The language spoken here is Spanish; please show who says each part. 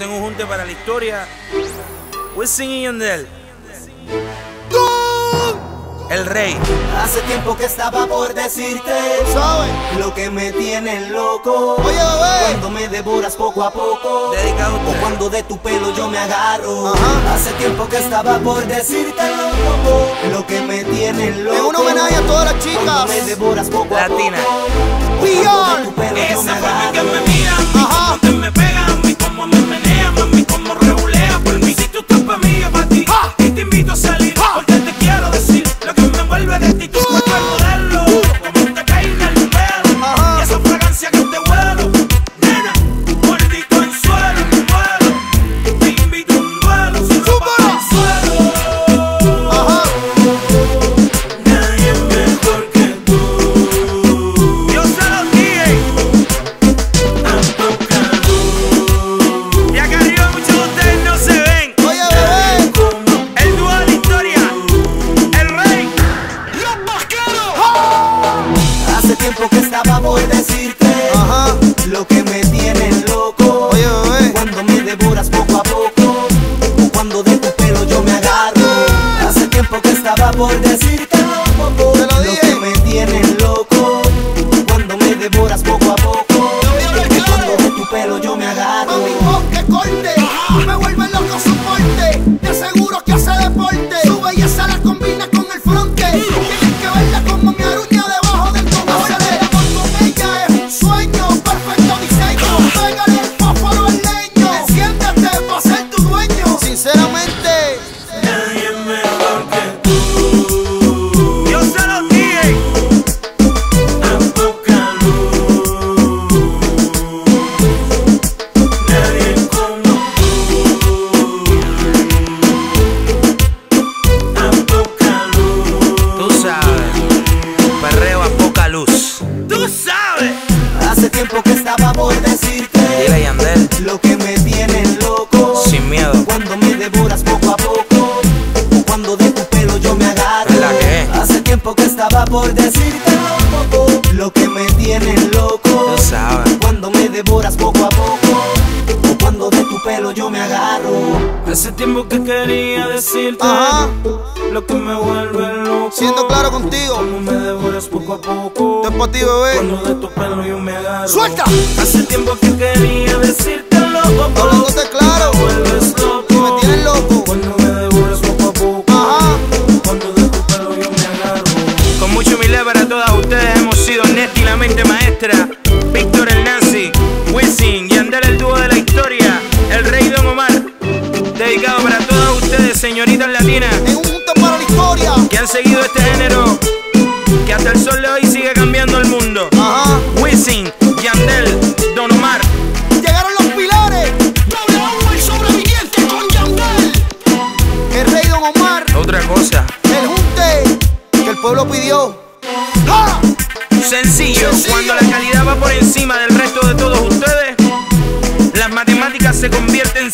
Speaker 1: hacen un junte para la historia. Wisin y Yandel. El rey.
Speaker 2: Hace tiempo que estaba por decirte lo que me tiene loco.
Speaker 3: Oye, bebé.
Speaker 2: Cuando me devoras poco a poco.
Speaker 1: Dedicado
Speaker 2: O cuando de tu pelo yo me agarro.
Speaker 3: Ajá.
Speaker 2: Hace tiempo que estaba por decirte loco. Lo que me tiene loco.
Speaker 3: Es un homenaje a todas las chicas.
Speaker 2: Cuando me devoras poco a poco. Cuando de tu pelo yo me
Speaker 4: Esa forma que me por
Speaker 2: decirte loco,
Speaker 3: Te lo dije.
Speaker 2: que me tiene loco. Cuando me devoras poco a poco, tiempo que estaba por decirte lo que me tiene loco. Cuando me devoras poco a poco, o cuando de tu pelo yo me agarro. Hace tiempo que
Speaker 4: quería decirte
Speaker 3: Ajá.
Speaker 4: lo que me vuelve loco.
Speaker 3: Siendo claro contigo.
Speaker 4: Como me devoras poco a poco.
Speaker 3: Para ti, bebé.
Speaker 4: Cuando de tu pelo yo me agarro.
Speaker 3: ¡Suelta!
Speaker 4: Hace tiempo
Speaker 1: latinas,
Speaker 3: En un junto para la historia.
Speaker 1: que han seguido este género, que hasta el sol de hoy sigue cambiando el mundo.
Speaker 3: Ajá.
Speaker 1: Wisin, Yandel, Don Omar.
Speaker 3: Llegaron los pilares. El sobreviviente con Yandel. El rey Don Omar.
Speaker 1: Otra cosa,
Speaker 3: El junte que el pueblo pidió. ¡Ja!
Speaker 1: sencillo,
Speaker 3: Sencillo.
Speaker 1: cuando la calidad va por encima del resto de todos ustedes, las matemáticas se convierten